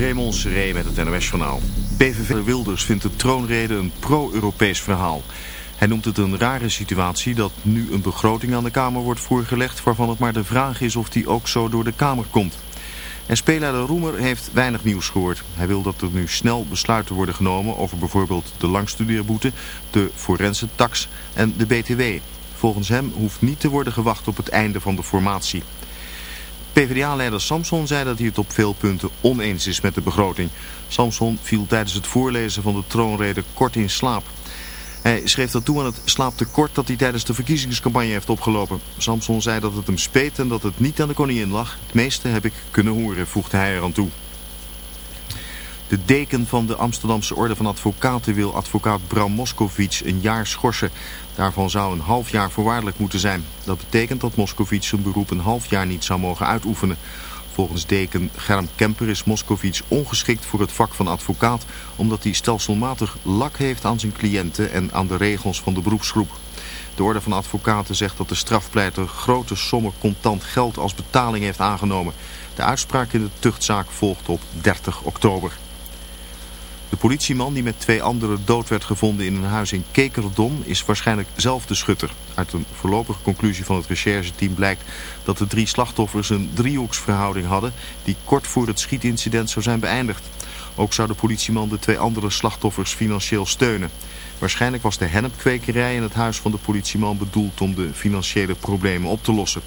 Raymond Seré met het NOS-journaal. PVV Wilders vindt de troonrede een pro-Europees verhaal. Hij noemt het een rare situatie dat nu een begroting aan de Kamer wordt voorgelegd... waarvan het maar de vraag is of die ook zo door de Kamer komt. En speelleider Roemer heeft weinig nieuws gehoord. Hij wil dat er nu snel besluiten worden genomen over bijvoorbeeld de langstudeerboete... de forense tax en de BTW. Volgens hem hoeft niet te worden gewacht op het einde van de formatie. PvdA-leider Samson zei dat hij het op veel punten oneens is met de begroting. Samson viel tijdens het voorlezen van de troonrede kort in slaap. Hij schreef dat toe aan het slaaptekort dat hij tijdens de verkiezingscampagne heeft opgelopen. Samson zei dat het hem speet en dat het niet aan de koningin lag. Het meeste heb ik kunnen horen, voegde hij eraan toe. De deken van de Amsterdamse Orde van Advocaten wil advocaat Bram Moskovic een jaar schorsen. Daarvan zou een half jaar voorwaardelijk moeten zijn. Dat betekent dat Moscovici zijn beroep een half jaar niet zou mogen uitoefenen. Volgens deken Germ Kemper is Moscovici ongeschikt voor het vak van advocaat... omdat hij stelselmatig lak heeft aan zijn cliënten en aan de regels van de beroepsgroep. De Orde van Advocaten zegt dat de strafpleiter grote sommen contant geld als betaling heeft aangenomen. De uitspraak in de tuchtzaak volgt op 30 oktober. De politieman die met twee anderen dood werd gevonden in een huis in Kekerdom is waarschijnlijk zelf de schutter. Uit een voorlopige conclusie van het rechercheteam blijkt dat de drie slachtoffers een driehoeksverhouding hadden die kort voor het schietincident zou zijn beëindigd. Ook zou de politieman de twee andere slachtoffers financieel steunen. Waarschijnlijk was de hennepkwekerij in het huis van de politieman bedoeld om de financiële problemen op te lossen.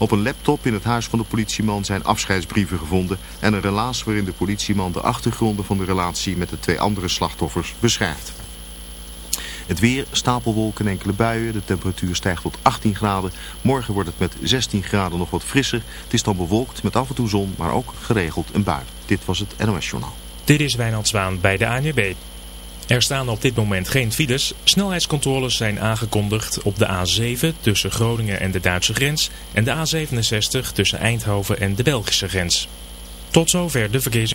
Op een laptop in het huis van de politieman zijn afscheidsbrieven gevonden en een relaas waarin de politieman de achtergronden van de relatie met de twee andere slachtoffers beschrijft. Het weer, stapelwolken en enkele buien. De temperatuur stijgt tot 18 graden. Morgen wordt het met 16 graden nog wat frisser. Het is dan bewolkt met af en toe zon, maar ook geregeld een bui. Dit was het NOS Journaal. Dit is Wijnand Zwaan bij de ANWB. Er staan op dit moment geen files. Snelheidscontroles zijn aangekondigd op de A7 tussen Groningen en de Duitse grens en de A67 tussen Eindhoven en de Belgische grens. Tot zover de verkeers.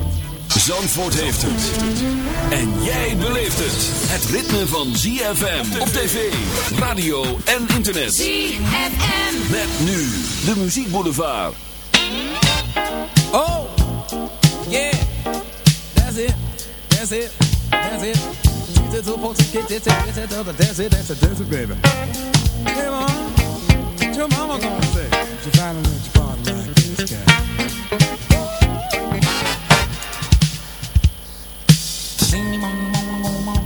Zandvoort heeft het. En jij beleeft het. Het ritme van ZFM op tv, radio en internet. ZFM. Met nu de muziekboulevard. Oh, yeah, that's it, that's it, that's it. She's a to get it, that's it, that's it, that's it, that's it, baby. Hey, mom, your mama gonna say? She finally let you party like this guy.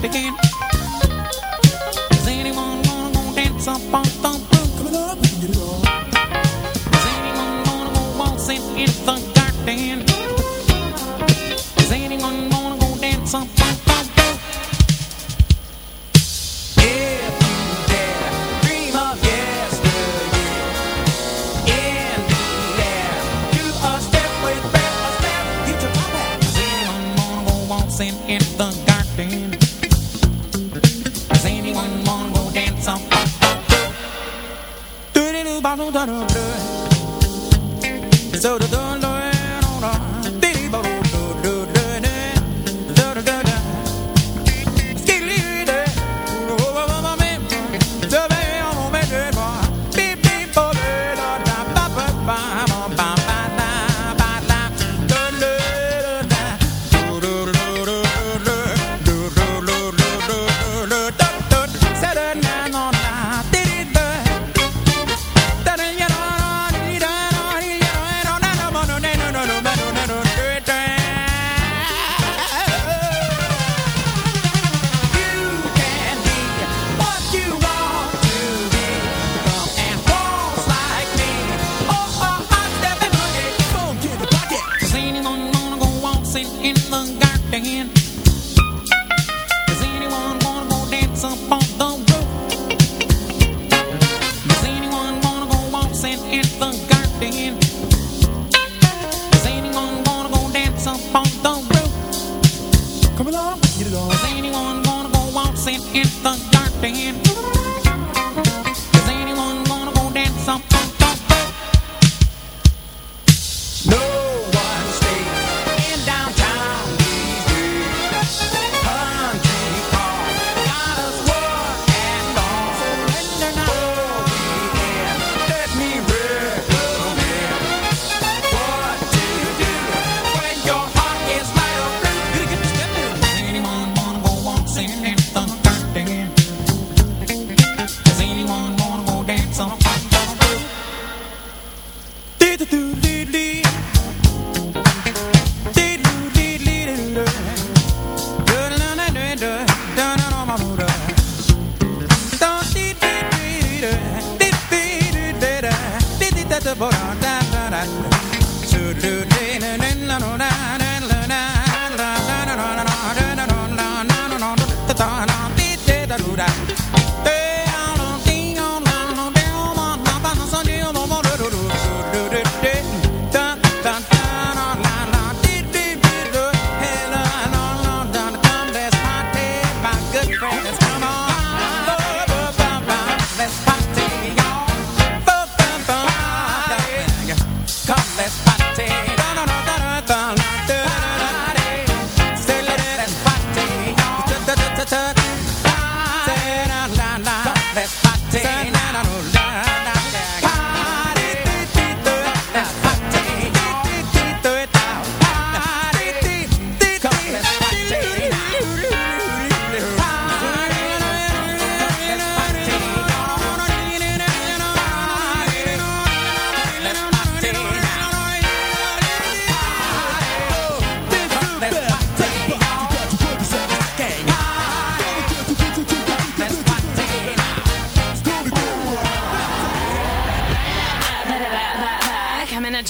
They can't. Does anyone wanna go dance up on? dan don't,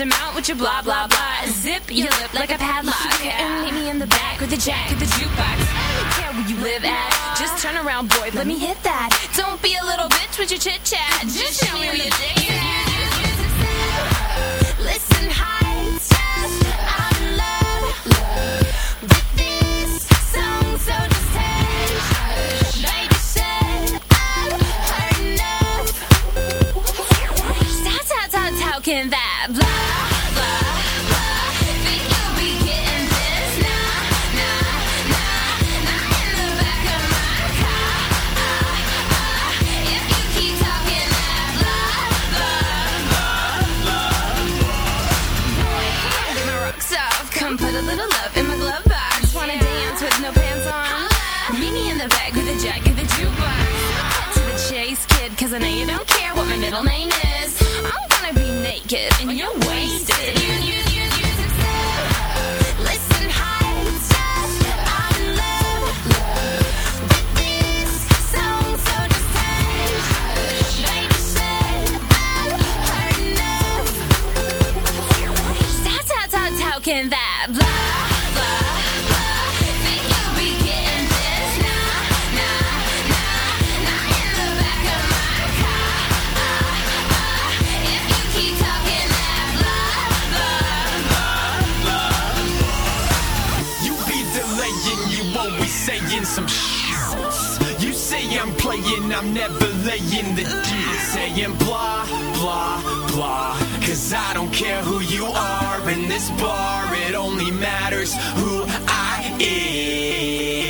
your mouth with your blah blah blah. Zip your lip like a padlock. And meet me in the back with the jack of the jukebox. I don't care where you live at. Just turn around, boy. Let me hit that. Don't be a little bitch with your chit chat. Just show me where your dick is. Listen. I'm in love with this song, so just take. Like you said, I've that? Cause I know you don't care what my middle name is. I'm gonna be naked and you're wasted. You, you, you, you deserve. Listen high and stuff. I'm in love, love. With this song, so just say, baby, said I've heard enough. How, how, how, how can that? Playing, I'm never laying the deal. Saying blah, blah, blah. Cause I don't care who you are in this bar, it only matters who I am.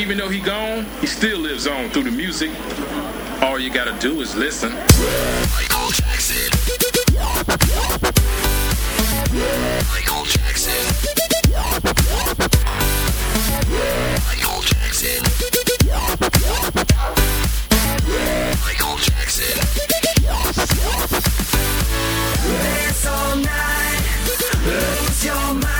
even though he gone, he still lives on through the music. All you gotta do is listen. Michael Jackson. Michael Jackson. Michael Jackson. Michael Jackson. Dance all night, lose your mind.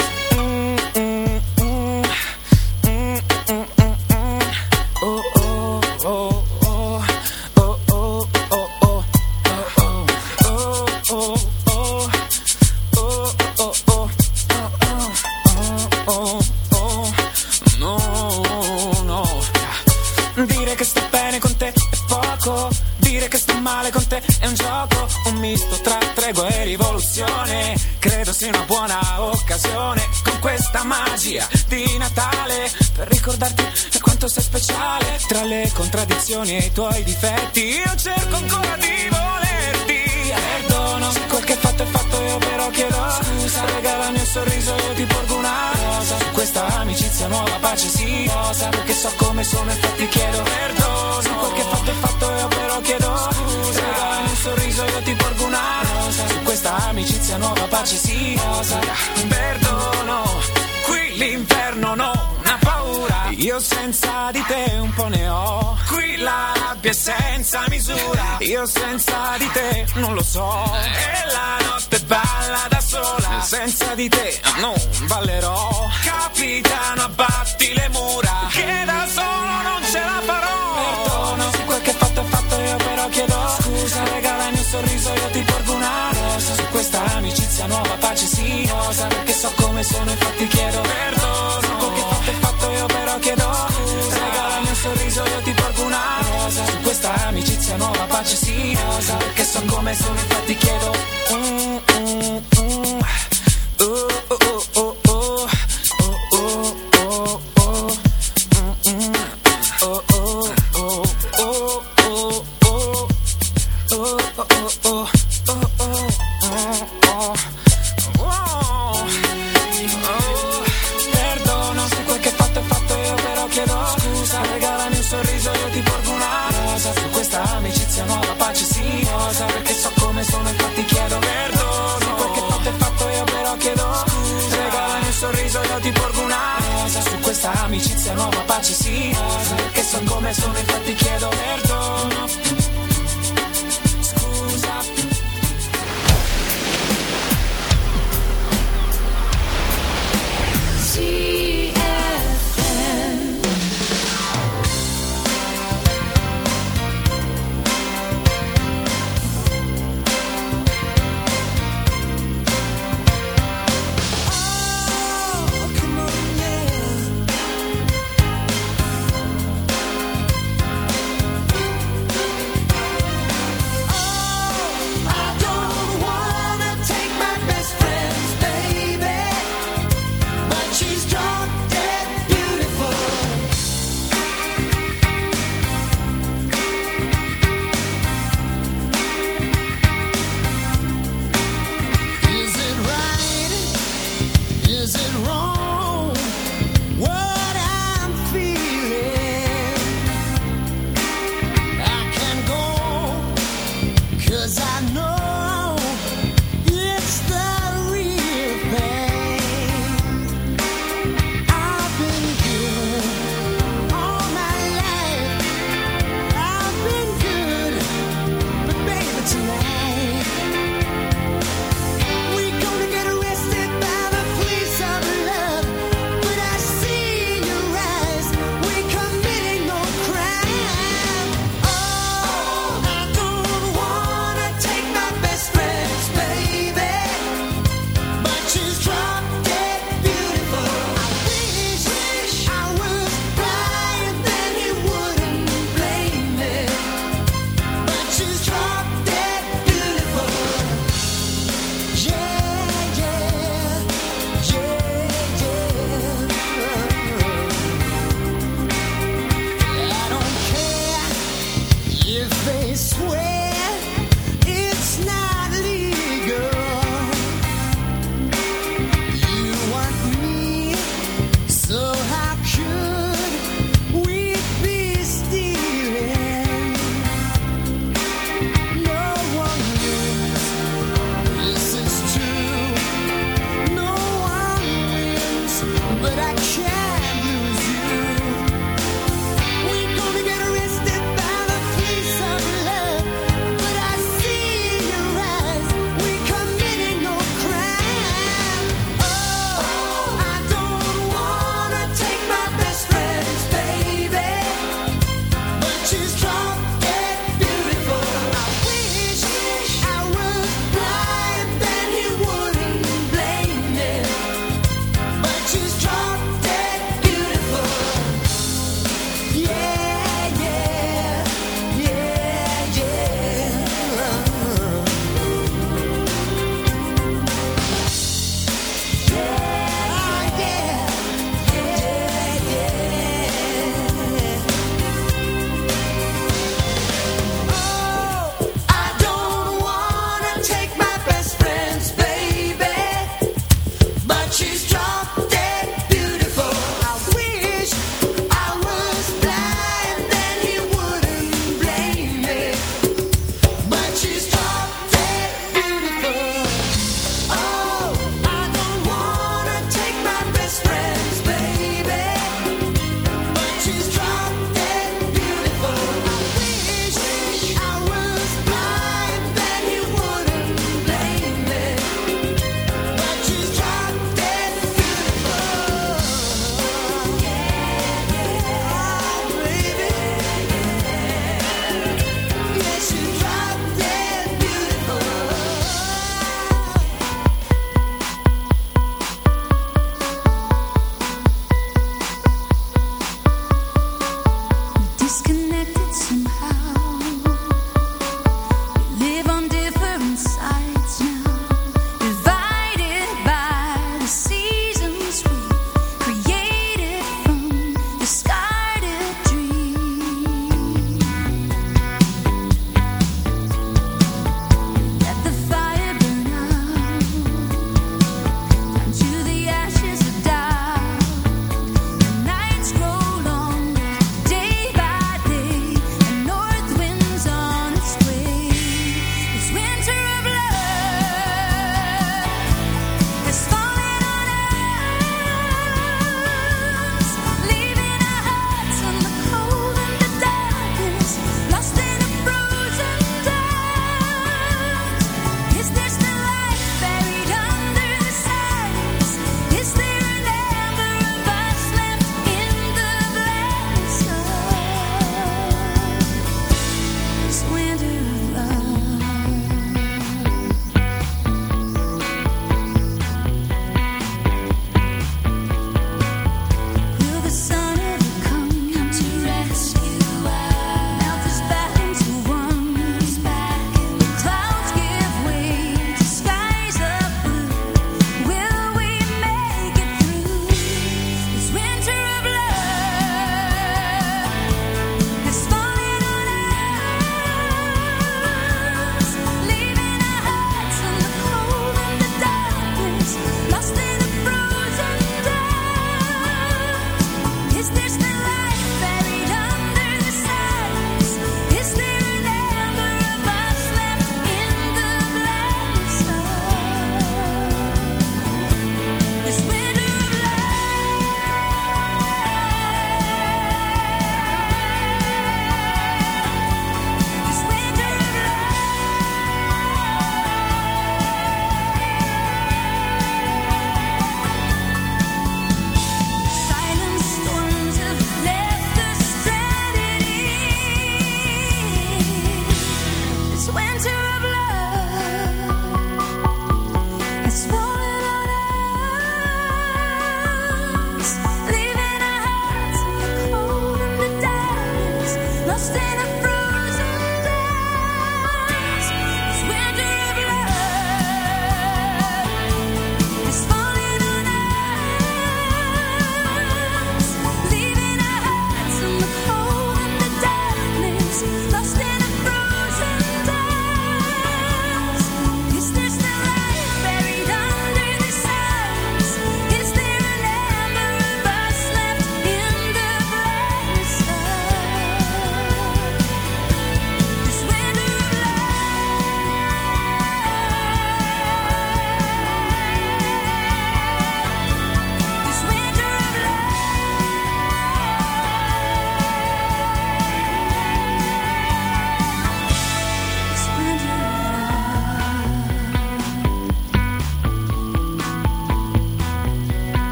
Sto male con te è un gioco. Un misto tra tregua e rivoluzione. Credo sia una buona occasione. Con questa magia di Natale. Per ricordarti quanto sei speciale. Tra le contraddizioni e i tuoi difetti. Io cerco ancora di volerti. Perdono se quel che fatto è fatto io però chiedo scusa Regalami un sorriso io ti porgo una rosa Su questa amicizia nuova pace sì rosa Perché so come sono infatti chiedo perdono Se quel che fatto è fatto io però chiedo scusa sorriso io ti porgo una rosa. Su questa amicizia nuova pace sì rosa Perdono Qui l'inferno non ha paura. Io senza di te un po' ne ho. Qui la rabbia è senza misura. Io senza di te non lo so. E la notte balla da sola. Senza di te non ballerò. Capitano abbatti le mura. Che da solo non ce la farò nuova pace sì rosa Perché so come sono infatti chiedo perdono. Quel che fatto è fatto io però chiedo Scusa. Regalami un sorriso io ti porgo una rosa. Su questa amicizia nuova pace sì rosa Perché so come sono infatti chiedo mm, mm, mm.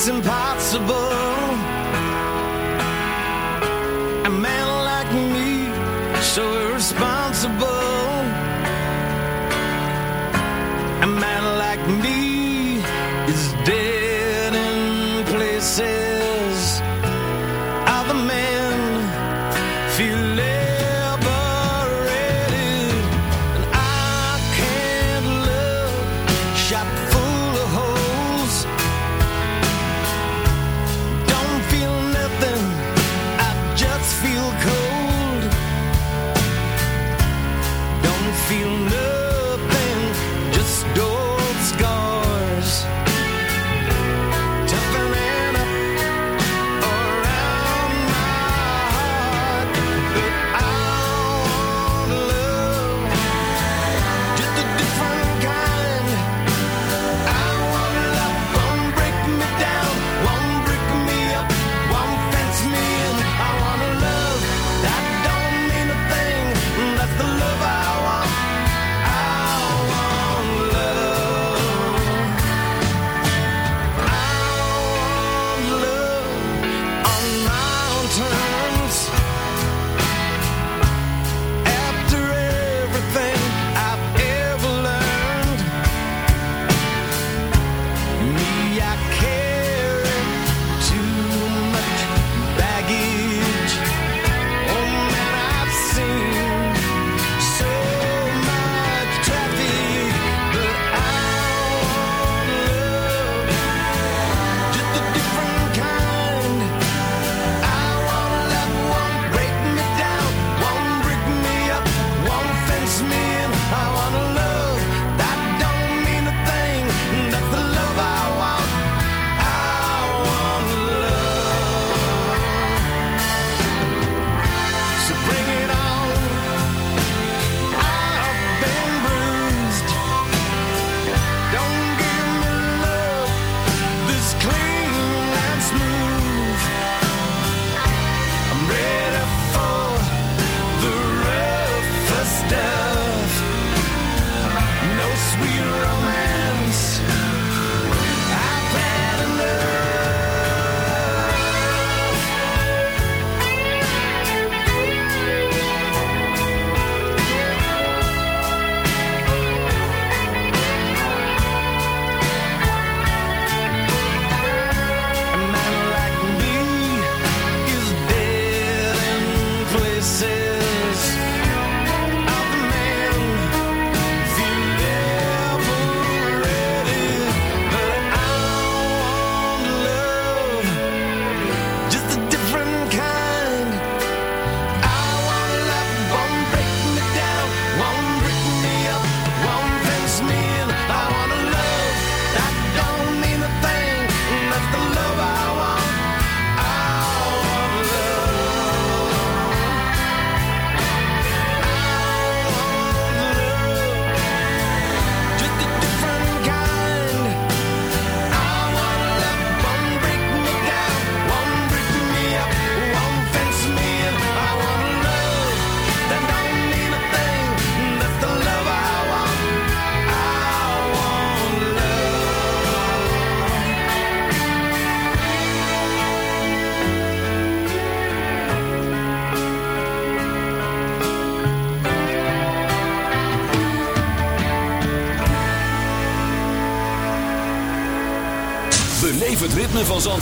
it's impossible.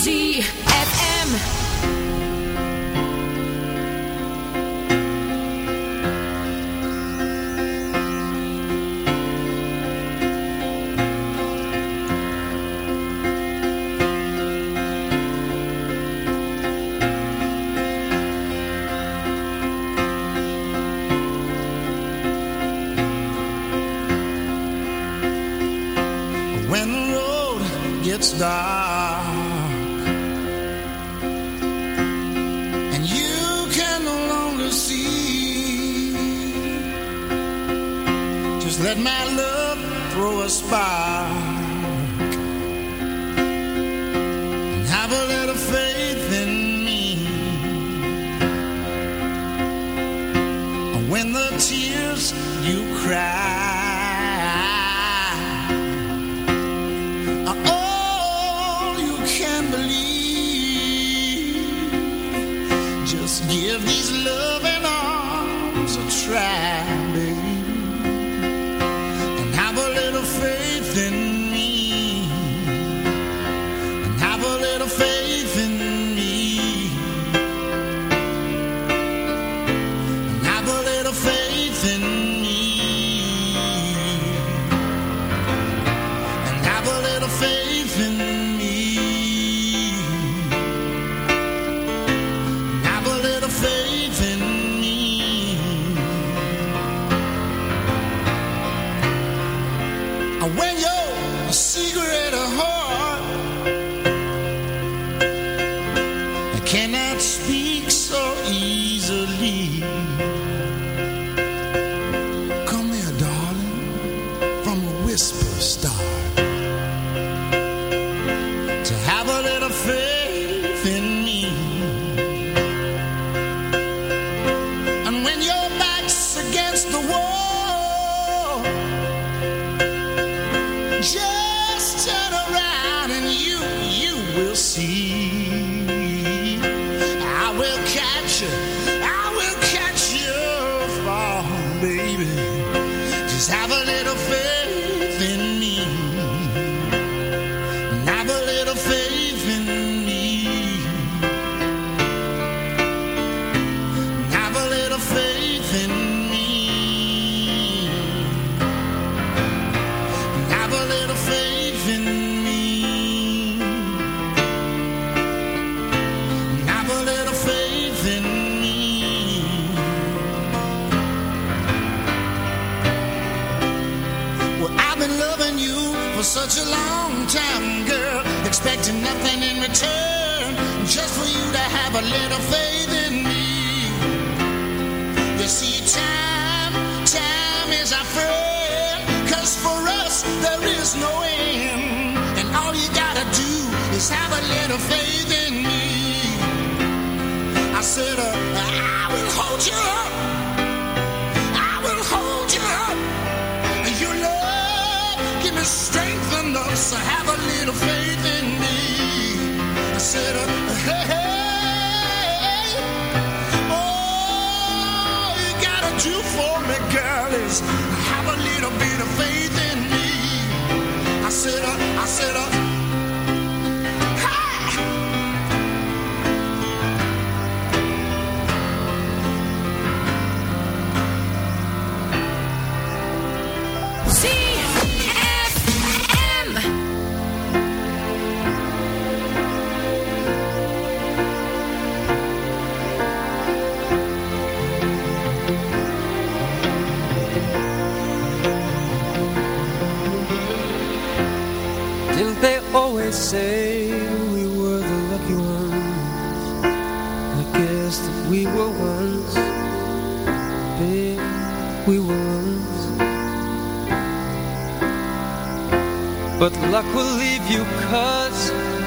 Zie cannot speak. a little faith in me. You see, time, time is our for us, there is no end. And all you gotta do is have a little faith in me. I said, uh, I will hold you up. I will hold you up. Your love, give me strength enough. Have a little faith in me. I said, hey. Uh, eyes.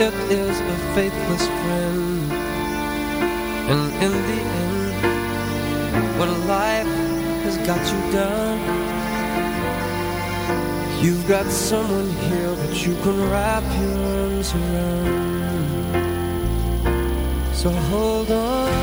It is a faithless friend. And in the end When life has got you down You've got someone here that you can wrap your arms around. So hold on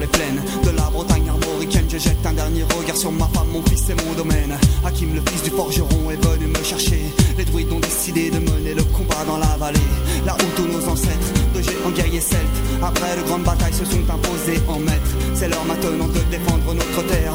De la Bretagne armoricaine. Je jette un dernier regard sur ma femme, mon fils et mon domaine. Hakim, le fils du forgeron, est venu me chercher. Les druides ont décidé de mener le combat dans la vallée. Là où tous nos ancêtres, de géants guerriers celtes, après de grandes batailles se sont imposés en maîtres. C'est l'heure maintenant de défendre notre terre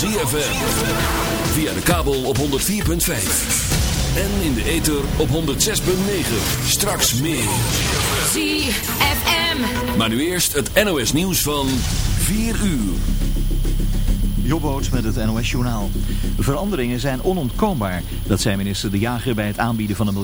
ZFM. Via de kabel op 104.5. En in de ether op 106.9. Straks meer. ZFM. Maar nu eerst het NOS nieuws van 4 uur. Jobboot met het NOS journaal. Veranderingen zijn onontkoombaar. Dat zei minister De Jager bij het aanbieden van een miljoen.